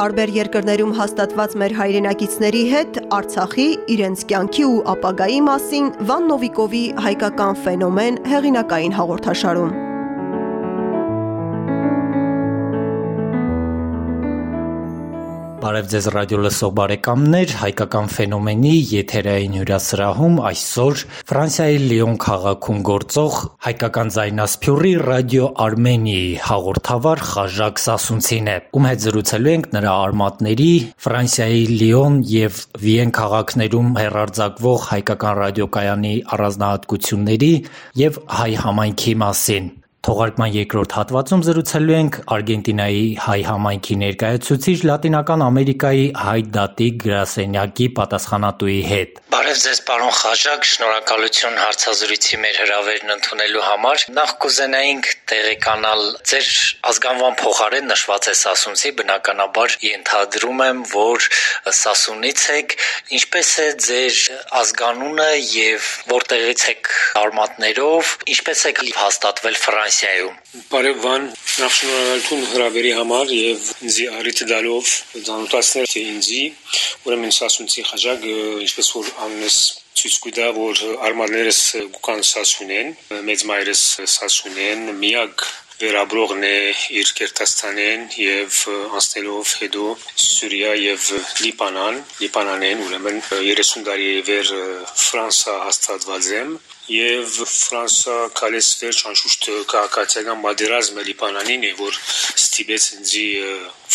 տարբեր երկրներում հաստատված մեր հայրենակիցների հետ Արցախի, իրենց կյանքի ու ապագայի մասին Վան Նովիկովի «Հայկական ֆենոմեն» հեղինակային հաղորդաշարում։ Բարև ձեզ ռադիո լսող բարեկամներ, հայկական ֆենոմենի եթերային հյուրասրահում այսօր Ֆրանսիայի Լիոն քաղաքում գործող հայկական ձայնասփյուռի ռադիո Արմենիայի հաղորդավար Խաժակ Սասունցին է, ում հետ զրուցելու ենք նրա արմատների, Ֆրանսիայի Լիոն եւ Վիեն քաղաքներում հերարձակվող հայկական ռադիոկայանի առանձնահատկությունների եւ հայ համայնքի մասին։ Թողարկման երկրորդ հատվածում զրուցելու ենք Արգենտինայի հայ համայնքի ներկայացուցիչ Լատինական Ամերիկայի հայ դատի գրասենյակի պատասխանատուի հետ։ Բարև ձեզ, պարոն Խաժակ, շնորհակալություն հարցազրույցի մեր հրավերն ընդունելու համար։ Նախ կուզենայինք տեղեկանալ ձեր ազգանվան փոխարեն նշված է Սասունցի, բնականաբար ենթադրում եմ, որ Սասունից եք։ Ինչպես է ձեր ազգանունը եւ որտեղից եք արմատներով, ինչպես եք հաստատվել Ֆրանսիայում։ Բարև Վան, նախ շնորհակալություն հրավերի համար եւ ինձ առիթ տալով ցանոթացնել թե ինձի, ուրեմն Սասունցի խաժակ, ինչպես որ անունս ցույց կտա, որ արմատներս կան Սասունեն, մեծ մայրս Սասունեն, միակ վերաբրողն է իր Կերտաստանեն եւ անցնելով հետո Սուրիա եւ Լիբանան, Լիբանանեն ուրեմն 30 տարի վեր Ֆրանսա հաստատված եմ եւ Ֆրանսա կալես վերջ անշուշտ քաղաքացիական մադերազմը Լիբանանին է որ ստիպեց ինձ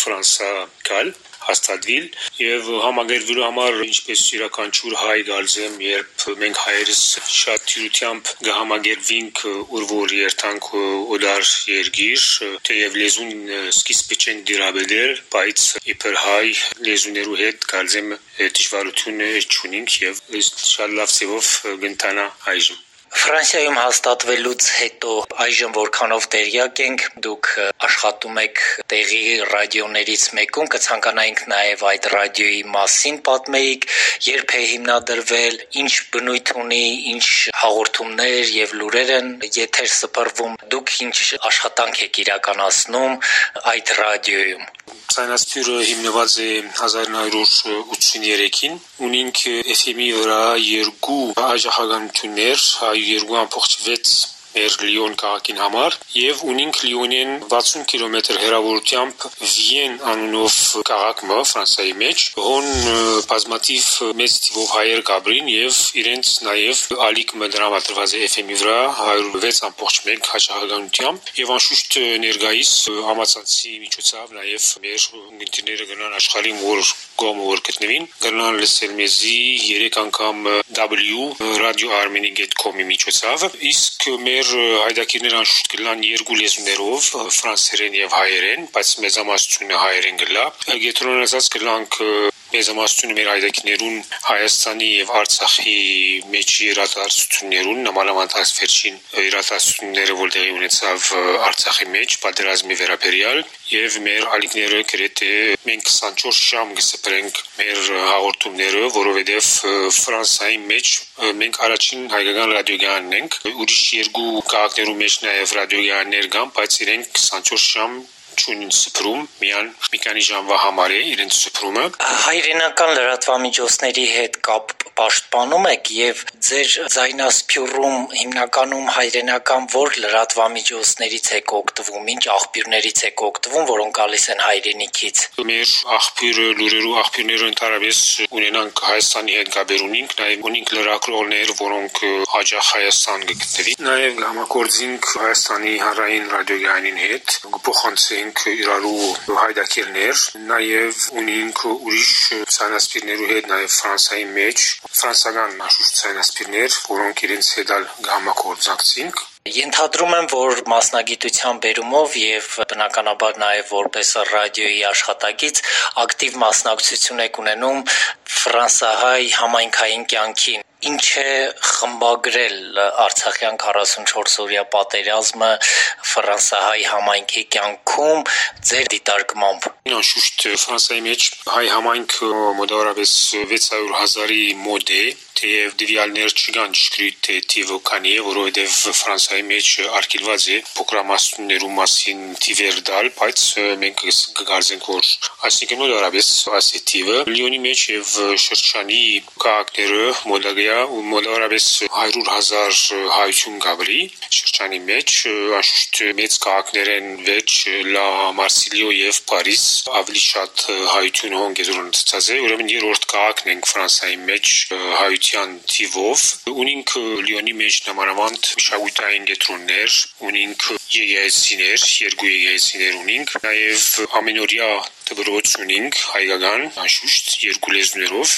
Ֆրանսա գալ հաստատվել եւ համագերվելու համար ինչպես յուրաքանչյուր հայ գալզեմ երբ մենք հայերս շատ թյուրությամբ գհամագերվինք ուր որ երթանք օդար երգիր թեև լեզուն սկիզբը չեն դիրաբերել բայց իբր հայ լեզուներու հետ գալզեմ դժվարություն չունենք եւ շատ լավ ծավով գնտանա այժմ Ֆրանսիայում հաստատվելուց հետո այժմ որքանով տեղյակ ենք, դուք աշխատում եք տեղի ռադիոներից մեկում, կցանկանայինք նաև այդ ռադիոյի մասին պատմեիք, երբ է հիմնադրվել, ինչ բնույթ ունի, ինչ հաղորդումներ եւ լուրեր են եթեր սփռվում, դուք ինչ աշխատանք եք իրականացնում այդ ռադիոյում։ Ցայնասպյուրը հիմնված է 1983-ին, ունենք FM-ի վրա երկու աջախագանություններ, 102.6 մեր Լիոն քաղաքին համար եւ ունենք Լիոնեն 60 կիլոմետր հեռավորությամբ Վիեն անունով քաղաքը Ֆրանսիայի մեջ հոն բազմատիվ մեծ թվով հայեր գաբրին եւ իրենց նաեւ ալիք մդրամատրված է FM-ի վրա 106.1 հաջողականությամբ եւ անշուշտ ներգայիս համացանցի միջոցով նաեւ մեր ընկերները գնան աշխարհին որ կողմը որ գտնվին գնան լսել մեզի 3 անգամ W radio-armeni.com-ի միջոցով իսկ մեր մեր հայդակիրները անշուշտ կլան երկու լեզուներով, ֆրանսերեն եւ հայերեն, բայց մեծամասնությունը հայերեն գլա։ Գետրոնացած կլանք մեծամասնությունը մեր հայդակիներուն Հայաստանի եւ Արցախի մեջ իրադարձություններուն նմանավանդ վերջին իրադարձությունները որ տեղի ունեցավ Արցախի մեջ պատերազմի վերաբերյալ եւ մեր ալիքները գրեթե մենք 24 ժամ կսպրենք մեր հաղորդումները, որովհետեւ Ֆրանսայի մեջ մենք առաջին հայկական ռադիոգանն ենք ուրիշ երկու քաղաքներու մեջ նաեւ ռադիոգաններ կան, բայց իրենք 24 ժամ չունին սփռում, միան մի քանի ժամվա համար է իրենց սփռումը։ Հայրենական լրատվամիջոցների հետ կապ պաշտպանում եք եւ ձեր զայնասփյուռում հիմնականում հայրենական որ լրատվամիջոցներից եք օգտվում, ինչ աղբյուրներից եք օգտվում, որոնք գալիս են հայրենիքից։ Մեր աղբյուրը լուրերու աղբյուրները ընդհանրապես ունենանք Հայաստանի հետ գաբեր ունենք, նաեւ ունենք լրագրողներ, որոնք հաջող Հայաստան գտնվի։ Նաեւ համակորձինք Հայաստանի հանրային ռադիոգայանին հետ, փոխանցենք իրարու հայդակիրներ, նաեւ ունենք ուրիշ ցանասպիրներու հետ նաեւ Ֆրանսայի մեջ ֆրանսական մաշուշ ցանասպիրներ, որոնք իրենց հետ համակորձակցին Ենթադրում եմ, որ մասնագիտության բերումով եւ բնականաբար նաեւ որպես ռադիոյի աշխատակից ակտիվ մասնակցություն եք ունենում ֆրանսահայ համայնքային կյանքին։ ինչ է խմբագրել Արցախյան 44 օրյա պատերազմը ֆրանսահայ համայնքի կյանքում ձեր դիտարկմամբ։ Անշուշտ Ֆրանսիայի մեջ հայ համայնքը մոտավորապես 600 հազարի մոտ է թեև դվյալներ չկան ճշգրիտ թիվը քանի է, որովհետև Ֆրանսիայի մեջ արկելված է փոքրամասնություններու մասին թիվեր դալ, բայց մենք կգարձենք որ այսինքն մոտավորապես ասի թիվը լիոնի մեջ եւ շրջանի քաղաքները մոլագիա ու մոտավորապես 100.000 հայություն գաբրի շրջանի մեջ անշուշտ մեծ քաղաքներ են վեճ լա մարսիլիո եւ Փարիզ ավելի շատ հայություն հոն գեզուրն ցած է ուրեմն երրորդ քաղաքն ենք Ֆրանսիայի մեջ հայություն գիտության թիվով ունինք Լիոնի մեջ նմանավանդ մշակութային կենտրոններ, ունինք եկեղեցիներ, երկու եկեղեցիներ ունինք, նաև ամենօրյա դպրոց ունինք հայկական, անշուշտ երկու լեզուներով,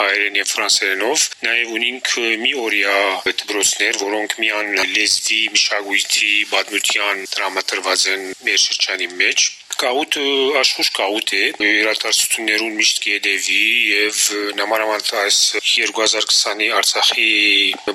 հայերեն եւ ֆրանսերենով, նաև ունինք մի օրյա դպրոցներ, որոնք միան լեզվի, մշակույթի, պատմության տրամադրված են մեր շրջանի մեջ Կաուտ աշխուժ կաուտ է երիտասարդություններուն միշտ կդեվի եւ նամանավանդ այս 2020-ի Արցախի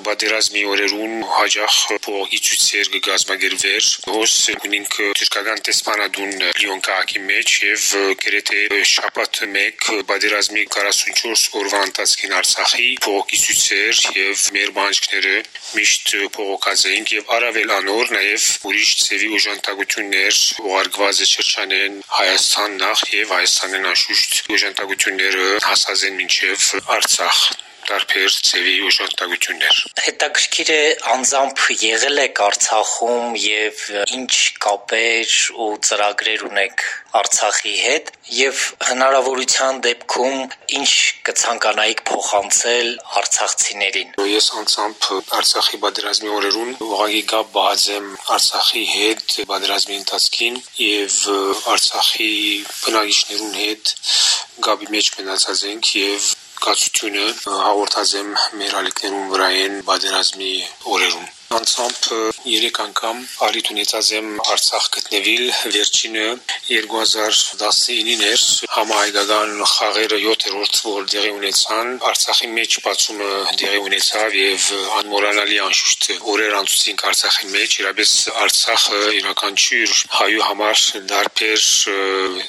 բادرազմի օրերուն հաջախ փողի ցույցեր գազմագերվեր հոս գնինք թուրքական տեսփանադուն լիոն քաղաքի մեջ եւ գրեթե շաբաթ 1 բادرազմի 44 օրվա ընթացքին Արցախի փողի ցույցեր եւ մեր բանջկները միշտ փողոքազենք եւ առավել անոր նաեւ ուրիշ ծեվի ուժանտագություններ ուղարկված շրջան են Հայաստան նախ եւ Հայաստանն անշուշտ ուժանտագությունները հասած են մինչեւ Արցախ տարբեր ծավալի օժանդակություններ։ Հետաքրքիր է անձամբ եղել եք Արցախում եւ ինչ կապեր ու ծրագրեր ունեք Արցախի հետ եւ հնարավորության դեպքում ինչ կցանկանայիք փոխանցել արցախցիներին։ Ես անձամբ Արցախի բادرազմի օրերուն ուղղակի գա բաժեմ Արցախի հետ բادرազմի ընթացքին եւ Արցախի բնակիչներուն հետ գաբի մեջ մնացած ենք եւ զգացությունը հաղորդազեմ մեր ալիքներուն վրա են բادرազմի օրերում Անցամբ 3 անգամ արիտ ունեցած եմ Արցախ գտնվել, վերջինը 2019-ին էր համահայկական խաղերը 7-րդ որ դեղի ունեցան, Արցախի մեջ բացումը դեղի ունեցավ եւ անմոռանալի անշուշտ օրեր անցուցին Արցախի մեջ, իրապես Արցախը իրականչյուր հայու համար դարբեր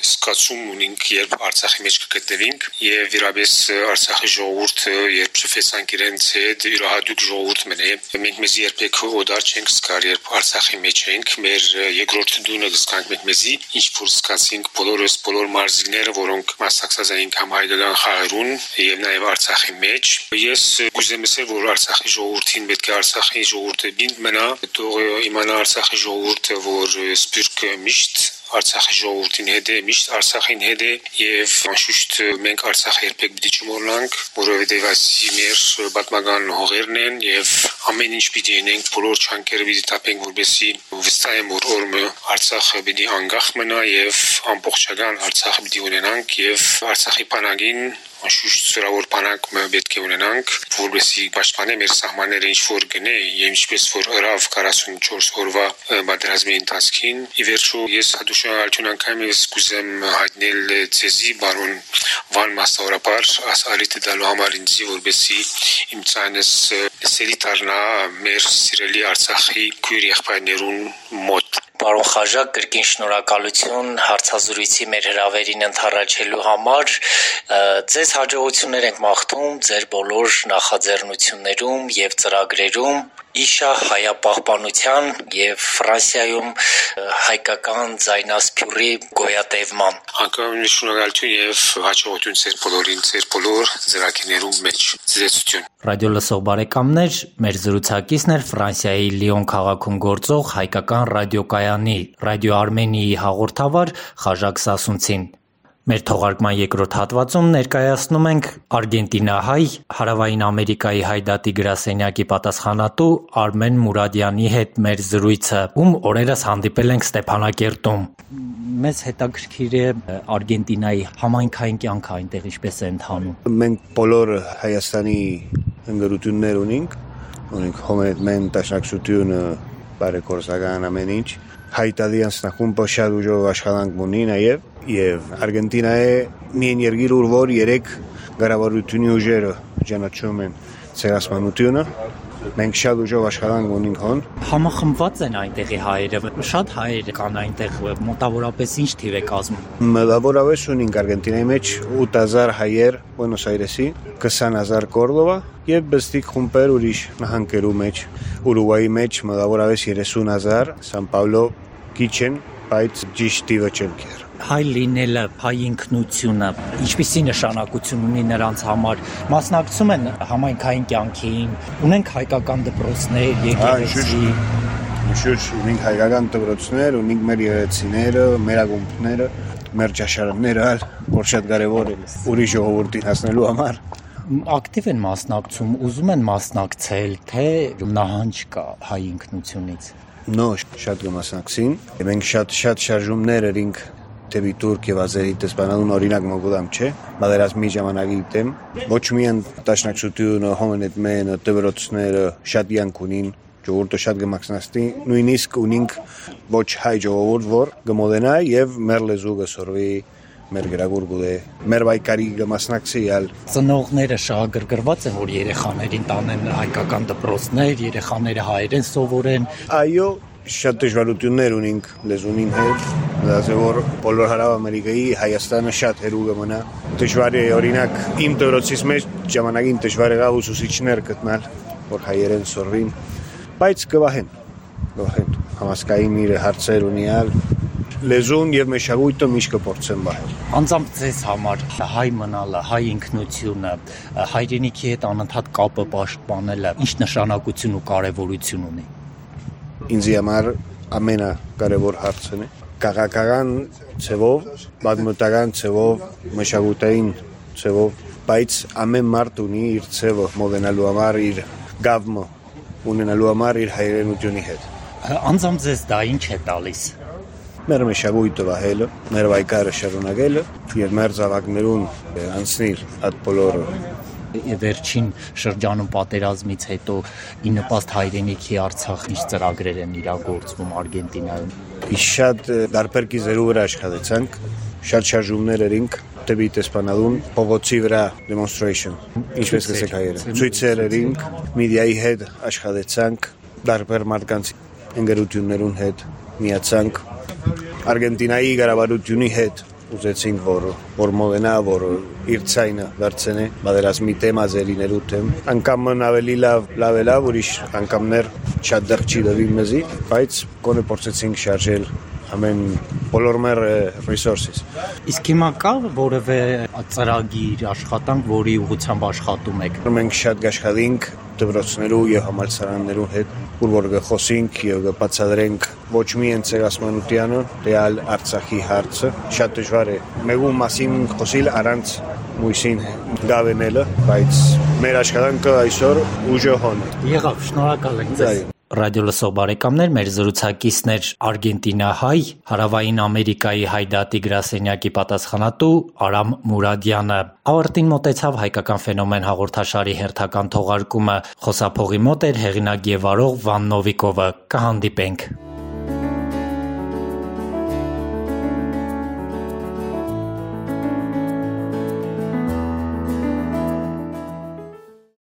սկացում ունենք, երբ Արցախի մեջ կգտնվենք եւ իրապես Արցախի ժողովուրդը երբ շփվեցանք իրենց հետ, յուրահատուկ ժողովուրդ մնե, մենք մեզ երբեք երեք օդար չենք սկար, երբ Արցախի մեջ ենք, մեր երկրորդ դունը գսկանք մենք մեզի, ինչ որ սկացինք բոլորս բոլոր մարզիկները, որոնք մասնակցած էին կամ հայկական խաղերուն եւ նաեւ Արցախի մեջ։ Ես գուզեմ ասել, որ Արցախի ժողովրդին պետք է Արցախի ժողովուրդը մնա, թող իմանա Արցախի ժողովուրդը, որ սպիրկը միշտ Արցախի ժողովրդին հետ է, միշտ Արցախին հետ է եւ անշուշտ մենք Արցախը երբեք պիտի չմոռանանք, որովհետեւ այսի մեր պատմական հողերն են եւ ամեն ինչ պիտի անենք, բոլոր չանկերը պիտի տապենք, որպեսզի վստահեմ, որ օրը Արցախը պիտի անկախ մնա եւ ամբողջական Արցախը պիտի ունենանք եւ Արցախի բանակին անշուշտ զորավոր բանակ պետք է ունենանք, որովհետեւ պաշտպանի մեր սահմանները ինչ որ գնե, եւ ինչպես որ հրավ 44 օրվա պատերազմի ընթացքին։ Ի վերջո ես հadoop արդյունք անգամ ես կուզեմ հայտնել ցեզի բարոն Վան Մասաուրապար ասալիտ դալու համար ինձ որովհետեւ իմ ցանես սերի դառնա մեր սիրելի Արցախի քույր եղբայրներուն մոտ Պարոն Խաժակ, կրկին շնորհակալություն հարցազրույցի մեր հրավերին ընթառաջելու համար։ Ձեզ հաջողություններ ենք մաղթում ձեր բոլոր նախաձեռնություններում եւ ծրագրերում իշա հայապահպանության եւ Ֆրանսիայում հայկական զայնասփյուրի գոյատևման։ Անկամ շնորհակալություն եւ հաջողություն ձեր բոլորին, ձեր բոլոր ծրագրերում մեջ։ Ձեզություն։ Ռադիո լսող բարեկամներ, մեր զրուցակիցն էր Ֆրանսիայի Լիոն քաղաքում գործող հայկական ռադիոկայանի Ռադիո Արմենիայի հաղորդավար Խաժակ Սասունցին։ Մեր թողարկման երկրորդ հատվածում ներկայացնում ենք արգենտինահայ Հարավային Ամերիկայի հայդատի գրասենյակի պատասխանատու Արմեն Մուրադյանի հետ մեր զրույցը, ում օրերս հանդիպել ենք Ստեփանակերտում։ Մեզ հետաքրքիր է Արգենտինայի համայնքային կյանքը այնտեղ ինչպես է ընթանում։ Մենք բոլոր Հայաստանի ընկերություններ ունենք, ունենք հոմենտմեն տաշնակցությունը, բարեկորսական ամեն ինչ հայտալի անձնախումբը շատ ուժով աշխատանք ունի նաև եւ Արգենտինայի միայն երկիր ուր որ 3 գարավարությունի ուժերը ճանաչում են ցեղասպանությունը Մենք շատ ուժով աշխատանք ունենք հոն։ Համախմբված են այնտեղի հայերը։ Շատ հայեր կան այնտեղ, մոտավորապես ինչ թիվ է կազմում։ Մոտավորապես ունենք Արգենտինայի մեջ 8000 հայեր Բուենոս Այրեսի, 20000 Կորդովա եւ բստիկ խումբեր ուրիշ նահանգերու մեջ։ Ուրուգվայի մեջ մոտավորապես 30000, Սան Պաուլո քիչ են, բայց ճիշտ տիվը չեմ կեր հայ լինելը, հայ ինքնությունը ինչպիսի նշանակություն ունի նրանց համար։ Մասնակցում են համայնքային կյանքին, ունենք հայկական դպրոցներ, եկեղեցի։ Շուտ ունենք հայկական դպրոցներ, ունենք մեր եկեղեցիները, մեր ակումբները, մեր ճաշարանները, որ շատ կարևոր է ուրի ժողովրդին հասնելու համար ակտիվ են մասնակցում, ուզում են մասնակցել, թե նահանջ կա հայ ինքնությունից։ Նո, շատ կմասնակցին։ Մենք շատ-շատ շարժումներ երինք դեպի Թուրք եւ Ազերի տեսփանանուն օրինակ մոգոդամ չէ, բادرազմի ժամանակի դեմ ոչ միայն տաշնակցությունը հոմենետ մեն տվրոցները շատ յանք ունին ժողովուրդը շատ գմակսնաստի նույնիսկ ունինք ոչ հայ ժողովուրդ որ գմոդենա եւ մեր լեզու գսորվի մեր գրագուրգուլե մեր վայկարի գմասնակցի ալ ծնողները շահագրգռված են որ երեխաներին տանեն հայկական դպրոցներ երեխաները հայերեն սովորեն այո շատ դժվարություններ ունենք լեզունին հետ, դասը որ բոլոր հարավ Ամերիկայի Հայաստանը շատ հերու կմնա։ Դժվար է օրինակ իմ դրոցից մեջ ժամանակին դժվար եղավ ուսուցիչներ գտնել, որ հայերեն սորվին, բայց կվահեն։ Կվահեն համասկային իր հարցեր ունիալ լեզուն եւ մեշագույթը միշտ կփորձեն բահել։ Անձամբ ձեզ համար հայ մնալը, հայ ինքնությունը, հայրենիքի հետ անընդհատ կապը պաշտպանելը ինչ նշանակություն ու կարևորություն ունի ինձ համար ամենակարևոր հարցն է. Քաղաքական ցևով, պատմական ցևով, մշակութային ցևով, բայց ամեն մարդ ունի իր ցևը մոդենալու համար իր գավմը ունենալու համար իր հայրենությունի հետ։ Անձամբ ձեզ դա ինչ է տալիս մեր մշակույթը վահելը, մեր վայկարը շարունակելը եւ մեր զավակներուն անցնել այդ բոլորը վերջին շրջանում պատերազմից հետո ի նպաստ հայրենիքի Արցախ ինչ ծրագրեր են իրագործվում Արգենտինայում։ Շատ դարբեր գիզերու վրա աշխատեցանք, շատ շարժումներ էինք դեպի տեսփանալուն փողոցի վրա demonstration ինչպես կսեք հայերը ցույցեր էինք մեդիայի հետ աշխատեցանք դարբեր մարդկանց ընկերություններուն հետ միացանք Արգենտինայի գարավարությունի հետ ուզեցին որ որ մովենա որ իր ցայնը դարձնի մադերազմի թեմա զերիներու թեմ անկամ ավելի լավ լավ է լավ ուրիշ անկամներ շատ դեռ չի դավի մեզի բայց կոնե փորձեցինք շարժել ամեն բոլոր մեր resources. Իսկ հիմա կա որևէ ծրագիր աշխատանք որի ուղղությամբ աշխատում եք? Մենք շատ աշխատենք դպրոցներու եւ համալսարաններու հետ, որ որ գխոսենք եւ գբացադրենք ոչ միայն ցեղասպանությանը, դեալ Արցախի հարցը, շատ դժվար է։ Մեղու մասին խոսիլ առանց մույսին գավենելը, բայց մեր աշխատանքը այսօր ուժը հոն։ Եղավ, շնորհակալ ենք ձեզ։ Ռադիո լսող բարեկամներ, մեր զրուցակիցներ Արգենտինահայ, Հարավային Ամերիկայի հայդատի գրասենյակի պատասխանատու Արամ Մուրադյանը։ Ավարտին մտեցավ հայկական ֆենոմեն հաղորդաշարի հերթական թողարկումը։ Խոսափողի մոտ էր հեղինակ եւ վարող Վան Նովիկովը։ Կհանդիպենք։